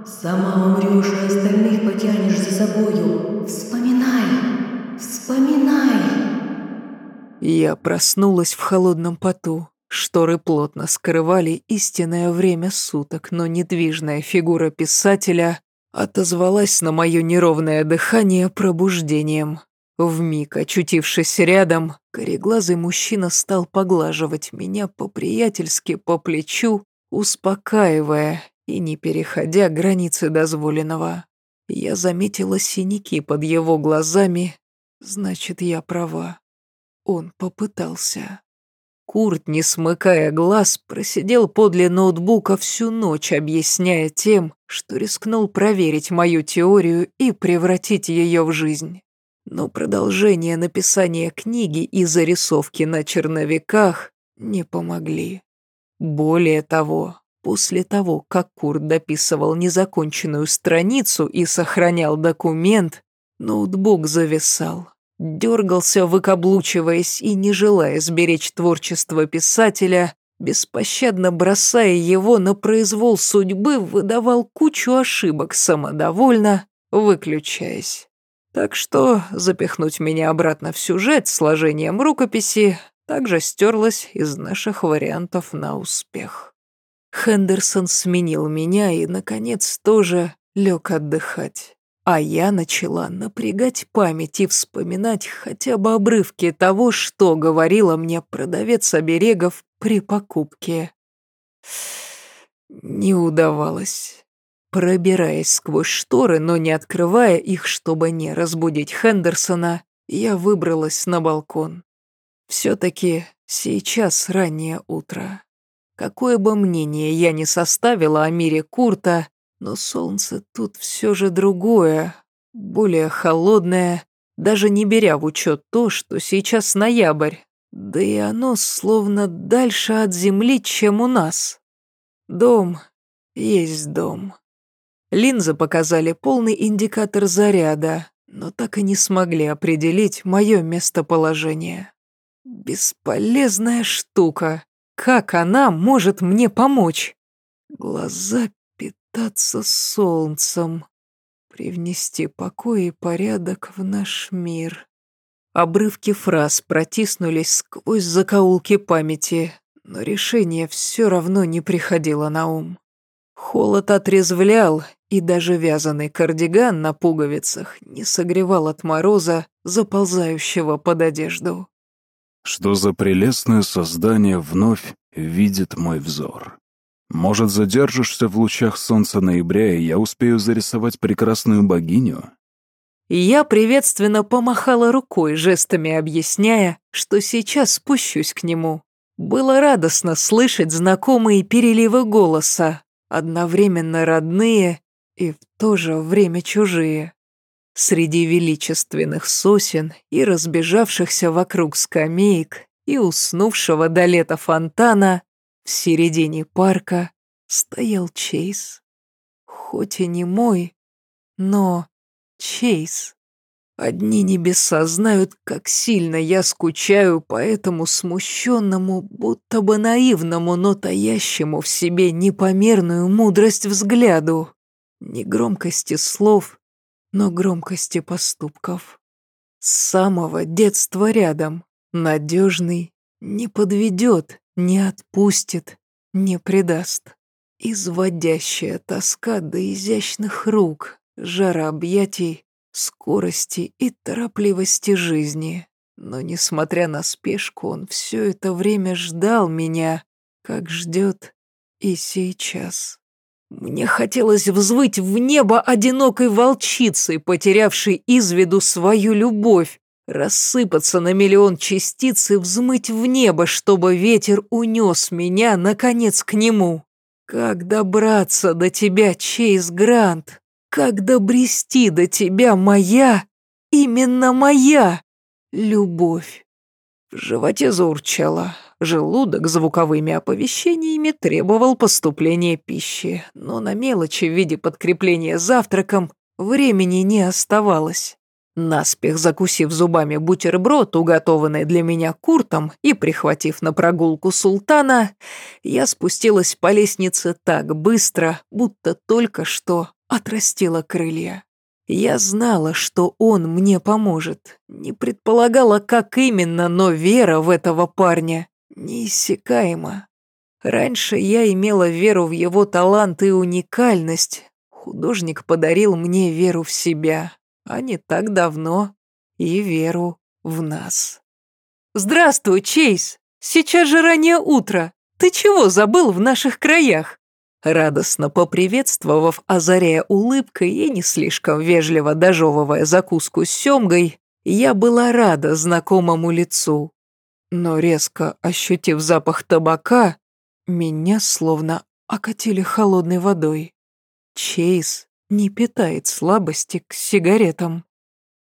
Сама умрешь, а остальных потянешь за собою. Вспоминай, вспоминай!» Я проснулась в холодном поту. Шторы плотно скрывали истинное время суток, но недвижная фигура писателя отозвалась на мое неровное дыхание пробуждением. Вмиг очутившись рядом, кореглазый мужчина стал поглаживать меня по-приятельски по плечу, успокаивая и не переходя границы дозволенного. Я заметила синяки под его глазами, значит, я права. Он попытался. Курт, не смыкая глаз, просидел подле ноутбука всю ночь, объясняя тем, что рискнул проверить мою теорию и превратить ее в жизнь. Но продолжение написания книги и зарисовки на черновиках не помогли. Более того, после того, как Курт дописывал незаконченную страницу и сохранял документ, ноутбук зависал дергался, выкаблучиваясь и не желая сберечь творчество писателя, беспощадно бросая его на произвол судьбы, выдавал кучу ошибок самодовольно, выключаясь. Так что запихнуть меня обратно в сюжет сложением рукописи также стерлось из наших вариантов на успех. Хендерсон сменил меня и, наконец, тоже лег отдыхать. А я начала напрягать память и вспоминать хотя бы обрывки того, что говорила мне продавец оберегов при покупке. Не удавалось. Пробираясь сквозь шторы, но не открывая их, чтобы не разбудить Хендерсона, я выбралась на балкон. Все-таки сейчас раннее утро. Какое бы мнение я ни составила о мире Курта, но солнце тут все же другое, более холодное, даже не беря в учет то, что сейчас ноябрь, да и оно словно дальше от земли, чем у нас. Дом есть дом. Линзы показали полный индикатор заряда, но так и не смогли определить мое местоположение. Бесполезная штука. Как она может мне помочь? Глаза питаться солнцем. Привнести покой и порядок в наш мир. Обрывки фраз протиснулись сквозь закоулки памяти, но решение все равно не приходило на ум. Холод отрезвлял, и даже вязаный кардиган на пуговицах не согревал от мороза, заползающего под одежду. Что за прелестное создание вновь видит мой взор? Может, задержишься в лучах солнца ноября, и я успею зарисовать прекрасную богиню? Я приветственно помахала рукой, жестами объясняя, что сейчас спущусь к нему. Было радостно слышать знакомые переливы голоса, одновременно родные и в то же время чужие. Среди величественных сосен и разбежавшихся вокруг скамеек и уснувшего до лета фонтана в середине парка стоял Чейз. Хоть и не мой, но Чейз. Одни небеса знают, как сильно я скучаю по этому смущенному, будто бы наивному, но таящему в себе непомерную мудрость взгляду. Не громкости слов, но громкости поступков. С самого детства рядом, надежный, не подведет, не отпустит, не предаст. Изводящая тоска до изящных рук, жара объятий, скорости и торопливости жизни. Но, несмотря на спешку, он все это время ждал меня, как ждет и сейчас. Мне хотелось взвыть в небо одинокой волчицей, потерявшей из виду свою любовь, рассыпаться на миллион частиц и взмыть в небо, чтобы ветер унес меня, наконец, к нему. Как добраться до тебя, Чейз Грант? Как добрести до тебя моя, именно моя, любовь? В животе заурчало. Желудок звуковыми оповещениями требовал поступления пищи, но на мелочи в виде подкрепления завтраком времени не оставалось. Наспех закусив зубами бутерброд, уготованный для меня куртом, и прихватив на прогулку султана, я спустилась по лестнице так быстро, будто только что отрастила крылья. Я знала, что он мне поможет. Не предполагала, как именно, но вера в этого парня неиссякаема. Раньше я имела веру в его талант и уникальность. Художник подарил мне веру в себя, а не так давно и веру в нас. «Здравствуй, Чейз! Сейчас же раннее утро. Ты чего забыл в наших краях?» Радостно поприветствовав, озаряя улыбкой и не слишком вежливо дожевывая закуску с семгой, я была рада знакомому лицу. Но резко ощутив запах табака, меня словно окатили холодной водой. Чейз не питает слабости к сигаретам.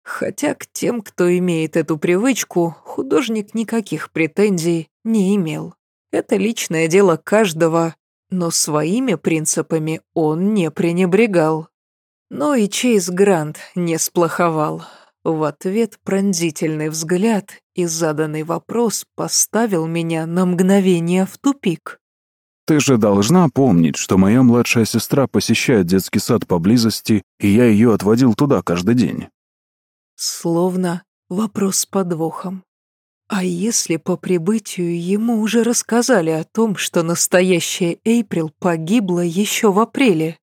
Хотя к тем, кто имеет эту привычку, художник никаких претензий не имел. Это личное дело каждого, но своими принципами он не пренебрегал. Но и Чейз Грант не сплоховал. В ответ пронзительный взгляд и заданный вопрос поставил меня на мгновение в тупик. «Ты же должна помнить, что моя младшая сестра посещает детский сад поблизости, и я ее отводил туда каждый день». Словно вопрос с подвохом. А если по прибытию ему уже рассказали о том, что настоящая Эйприл погибла еще в апреле?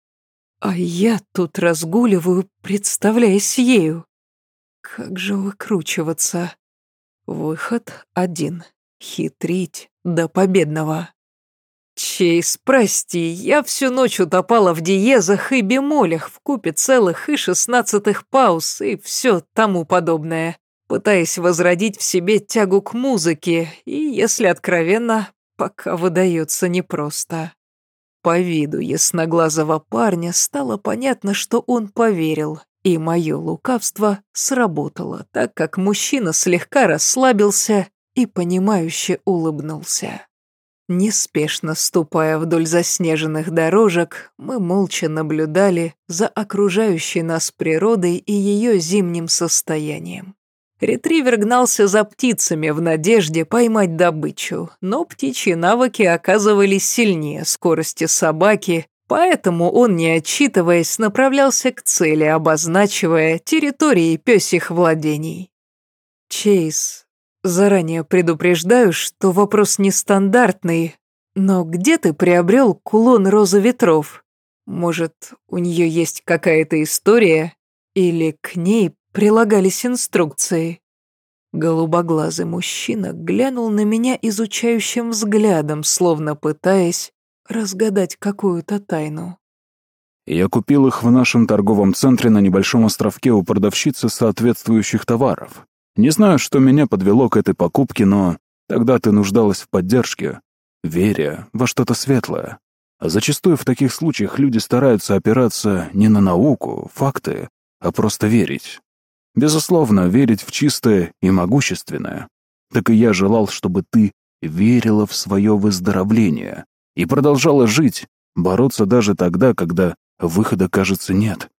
А я тут разгуливаю, представляясь ею. Как же выкручиваться? Выход один. Хитрить до победного. Чейз, прости, я всю ночь утопала в диезах и бемолях в купе целых и шестнадцатых пауз и все тому подобное. пытаясь возродить в себе тягу к музыке, и, если откровенно, пока выдается непросто. По виду ясноглазого парня стало понятно, что он поверил, и мое лукавство сработало, так как мужчина слегка расслабился и понимающе улыбнулся. Неспешно ступая вдоль заснеженных дорожек, мы молча наблюдали за окружающей нас природой и ее зимним состоянием. Ретривер гнался за птицами в надежде поймать добычу, но птичьи навыки оказывались сильнее скорости собаки, поэтому он, не отчитываясь, направлялся к цели, обозначивая территории пёсих владений. Чейз, заранее предупреждаю, что вопрос нестандартный, но где ты приобрел кулон розы ветров? Может, у нее есть какая-то история? Или к ней прилагались инструкции. Голубоглазый мужчина глянул на меня изучающим взглядом, словно пытаясь разгадать какую-то тайну. Я купил их в нашем торговом центре на небольшом островке у продавщицы соответствующих товаров. Не знаю, что меня подвело к этой покупке, но тогда ты нуждалась в поддержке, веря во что-то светлое. А зачастую в таких случаях люди стараются опираться не на науку, факты, а просто верить. Безусловно, верить в чистое и могущественное. Так и я желал, чтобы ты верила в свое выздоровление и продолжала жить, бороться даже тогда, когда выхода, кажется, нет.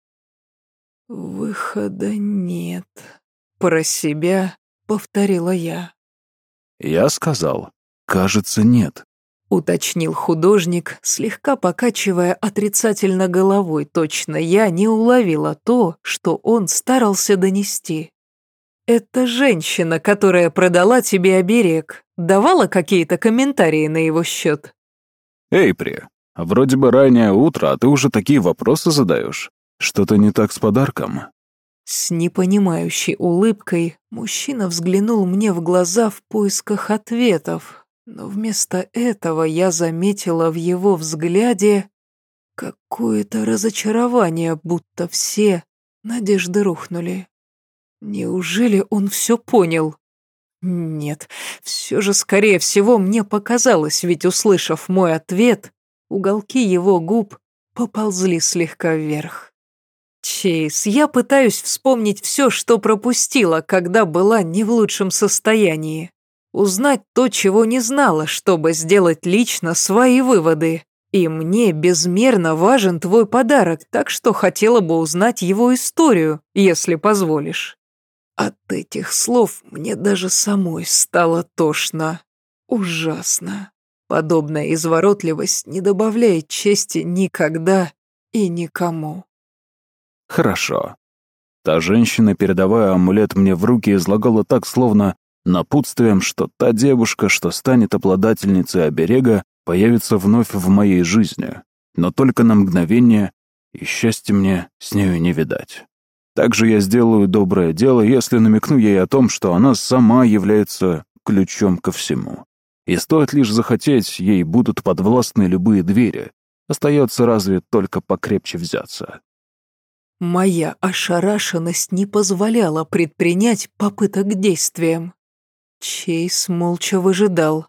«Выхода нет», — про себя повторила я. Я сказал, кажется, нет уточнил художник, слегка покачивая отрицательно головой. Точно я не уловила то, что он старался донести. «Это женщина, которая продала тебе оберег, давала какие-то комментарии на его счет?» «Эйпри, вроде бы раннее утро, а ты уже такие вопросы задаешь. Что-то не так с подарком?» С непонимающей улыбкой мужчина взглянул мне в глаза в поисках ответов, но вместо этого я заметила в его взгляде какое-то разочарование, будто все надежды рухнули. Неужели он все понял? Нет, все же, скорее всего, мне показалось, ведь, услышав мой ответ, уголки его губ поползли слегка вверх. Чейз, я пытаюсь вспомнить все, что пропустила, когда была не в лучшем состоянии узнать то, чего не знала, чтобы сделать лично свои выводы. И мне безмерно важен твой подарок, так что хотела бы узнать его историю, если позволишь. От этих слов мне даже самой стало тошно. Ужасно. Подобная изворотливость не добавляет чести никогда и никому. Хорошо. Та женщина, передавая амулет мне в руки, излагала так, словно напутствием, что та девушка, что станет обладательницей оберега, появится вновь в моей жизни, но только на мгновение, и счастья мне с нею не видать. Также я сделаю доброе дело, если намекну ей о том, что она сама является ключом ко всему. И стоит лишь захотеть, ей будут подвластны любые двери. Остается разве только покрепче взяться. Моя ошарашенность не позволяла предпринять попыток действиям. Чейз молча выжидал,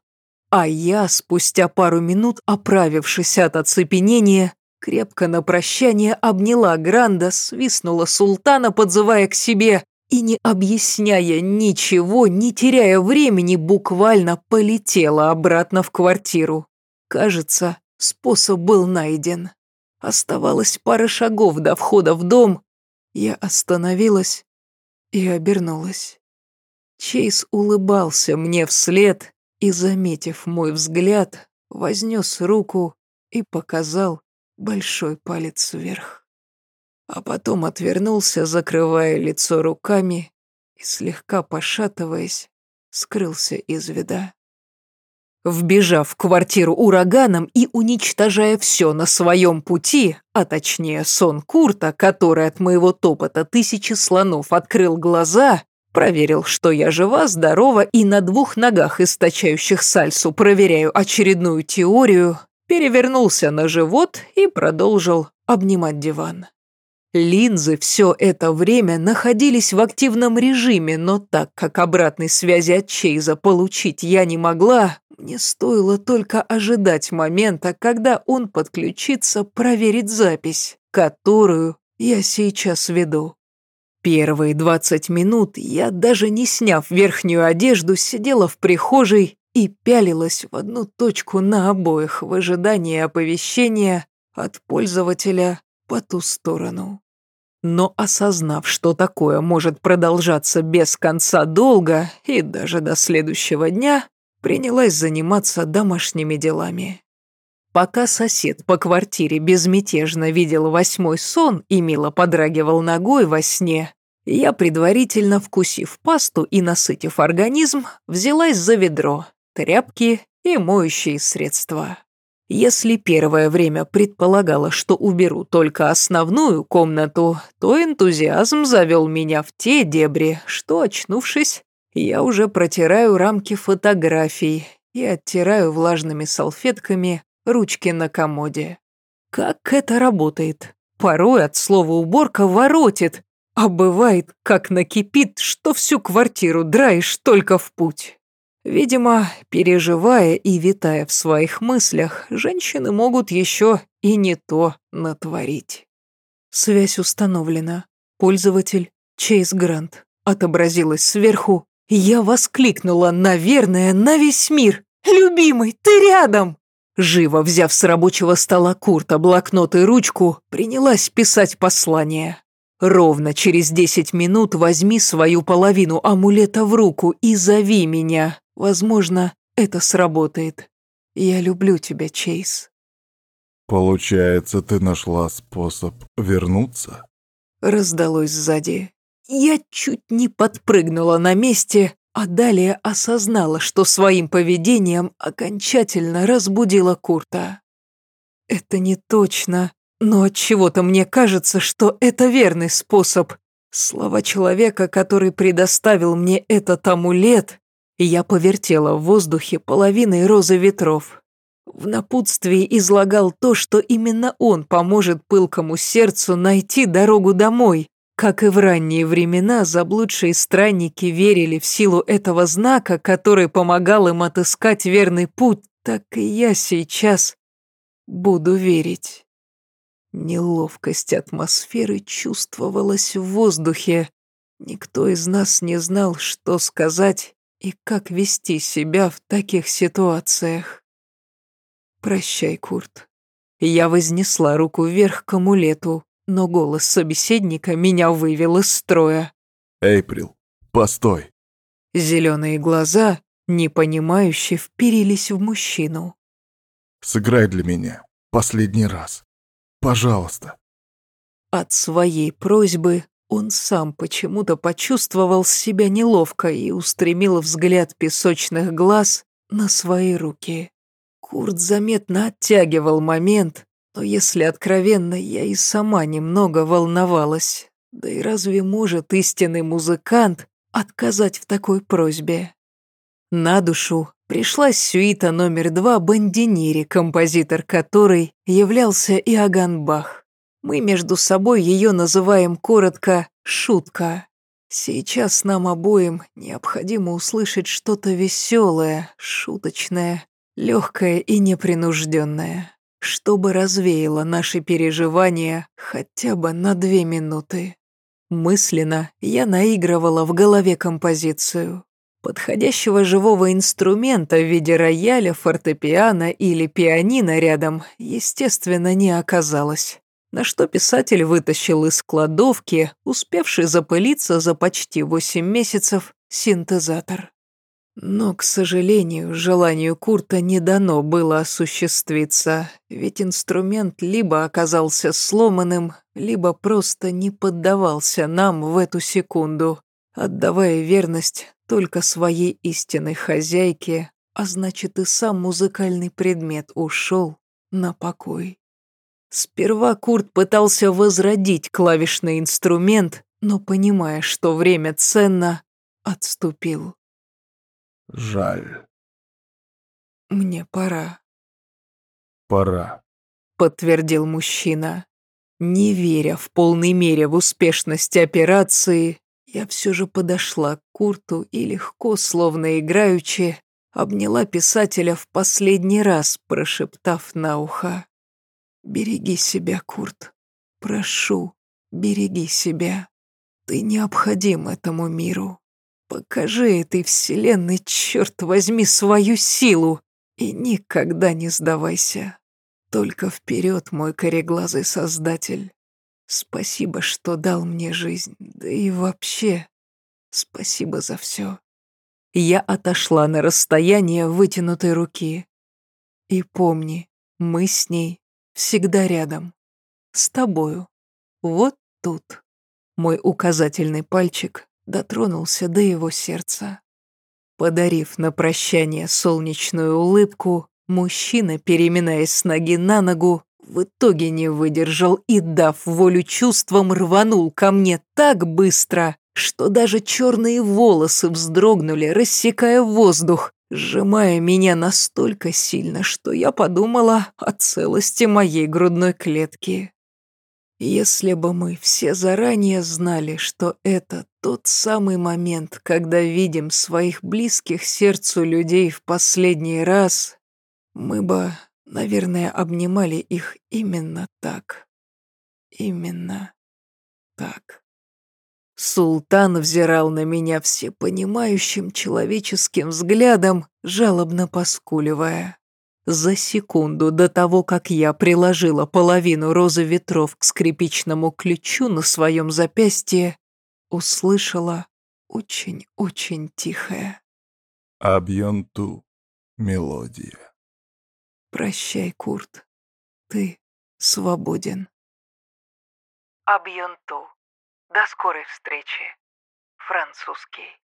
а я, спустя пару минут, оправившись от оцепенения, крепко на прощание обняла Гранда, свистнула султана, подзывая к себе, и, не объясняя ничего, не теряя времени, буквально полетела обратно в квартиру. Кажется, способ был найден. Оставалось пара шагов до входа в дом. Я остановилась и обернулась. Чейз улыбался мне вслед и, заметив мой взгляд, вознес руку и показал большой палец вверх. А потом отвернулся, закрывая лицо руками и, слегка пошатываясь, скрылся из вида. Вбежав в квартиру ураганом и уничтожая все на своем пути, а точнее сон Курта, который от моего топота тысячи слонов открыл глаза, Проверил, что я жива, здорова и на двух ногах, источающих сальсу, проверяю очередную теорию, перевернулся на живот и продолжил обнимать диван. Линзы все это время находились в активном режиме, но так как обратной связи от Чейза получить я не могла, мне стоило только ожидать момента, когда он подключится проверить запись, которую я сейчас веду. Первые двадцать минут я, даже не сняв верхнюю одежду, сидела в прихожей и пялилась в одну точку на обоих в ожидании оповещения от пользователя по ту сторону. Но осознав, что такое может продолжаться без конца долго и даже до следующего дня, принялась заниматься домашними делами. Пока сосед по квартире безмятежно видел восьмой сон и мило подрагивал ногой во сне, я, предварительно вкусив пасту и насытив организм, взялась за ведро, тряпки и моющие средства. Если первое время предполагала, что уберу только основную комнату, то энтузиазм завел меня в те дебри, что, очнувшись, я уже протираю рамки фотографий и оттираю влажными салфетками ручки на комоде. Как это работает? Порой от слова «уборка» воротит, а бывает, как накипит, что всю квартиру драешь только в путь. Видимо, переживая и витая в своих мыслях, женщины могут еще и не то натворить. Связь установлена. Пользователь Чейз Грант. Отобразилась сверху. Я воскликнула, наверное, на весь мир. «Любимый, ты рядом!» Живо взяв с рабочего стола Курта блокнот и ручку, принялась писать послание. «Ровно через десять минут возьми свою половину амулета в руку и зови меня. Возможно, это сработает. Я люблю тебя, Чейз. Получается, ты нашла способ вернуться? Раздалось сзади. Я чуть не подпрыгнула на месте, а далее осознала, что своим поведением окончательно разбудила Курта. Это не точно, но от чего-то мне кажется, что это верный способ. Слова человека, который предоставил мне этот амулет, я повертела в воздухе половиной розы ветров. В напутствии излагал то, что именно он поможет пылкому сердцу найти дорогу домой. Как и в ранние времена, заблудшие странники верили в силу этого знака, который помогал им отыскать верный путь, так и я сейчас буду верить. Неловкость атмосферы чувствовалась в воздухе. Никто из нас не знал, что сказать и как вести себя в таких ситуациях. Прощай, Курт. Я вознесла руку вверх к амулету, но голос собеседника меня вывел из строя. Эйприл, постой. Зеленые глаза, непонимающе, вперились в мужчину. Сыграй для меня. Последний раз. Пожалуйста. От своей просьбы он сам почему-то почувствовал себя неловко и устремил взгляд песочных глаз на свои руки. Курт заметно оттягивал момент, но если откровенно, я и сама немного волновалась. Да и разве может истинный музыкант отказать в такой просьбе? На душу пришлась сюита номер два Бандинери, композитор которой являлся Иоганн Бах. Мы между собой ее называем коротко «шутка». Сейчас нам обоим необходимо услышать что-то веселое, шуточное, легкое и непринужденное, чтобы развеяло наши переживания хотя бы на две минуты. Мысленно я наигрывала в голове композицию. Подходящего живого инструмента в виде рояля, фортепиано или пианино рядом, естественно, не оказалось на что писатель вытащил из кладовки, успевший запылиться за почти восемь месяцев, синтезатор. Но, к сожалению, желанию Курта не дано было осуществиться, ведь инструмент либо оказался сломанным, либо просто не поддавался нам в эту секунду, отдавая верность только своей истинной хозяйке, а значит и сам музыкальный предмет ушел на покой. Сперва Курт пытался возродить клавишный инструмент, но, понимая, что время ценно, отступил. Жаль. «Мне пора», Пора. — подтвердил мужчина. Не веря в полной мере в успешность операции, я все же подошла к Курту и легко, словно играючи, обняла писателя в последний раз, прошептав на ухо. «Береги себя, Курт. Прошу, береги себя. Ты необходим этому миру. Покажи этой вселенной, черт возьми, свою силу и никогда не сдавайся. Только вперед, мой кореглазый создатель. Спасибо, что дал мне жизнь, да и вообще, спасибо за все. Я отошла на расстояние вытянутой руки. И помни, мы с ней всегда рядом. С тобою. Вот тут. Мой указательный пальчик дотронулся до его сердца. Подарив на прощание солнечную улыбку, мужчина, переминаясь с ноги на ногу, в итоге не выдержал и, дав волю чувствам, рванул ко мне так быстро, что даже черные волосы вздрогнули, рассекая воздух, сжимая меня настолько сильно, что я подумала о целости моей грудной клетки. Если бы мы все заранее знали, что это тот самый момент, когда видим своих близких сердцу людей в последний раз, мы бы, наверное, обнимали их именно так. Именно так. Султан взирал на меня всепонимающим человеческим взглядом, жалобно поскуливая. За секунду до того, как я приложила половину розы ветров к скрипичному ключу на своем запястье, услышала очень-очень тихое. Абьонту. Мелодия. Прощай, Курт. Ты свободен. Абьонту. До скорой встречи. Французский.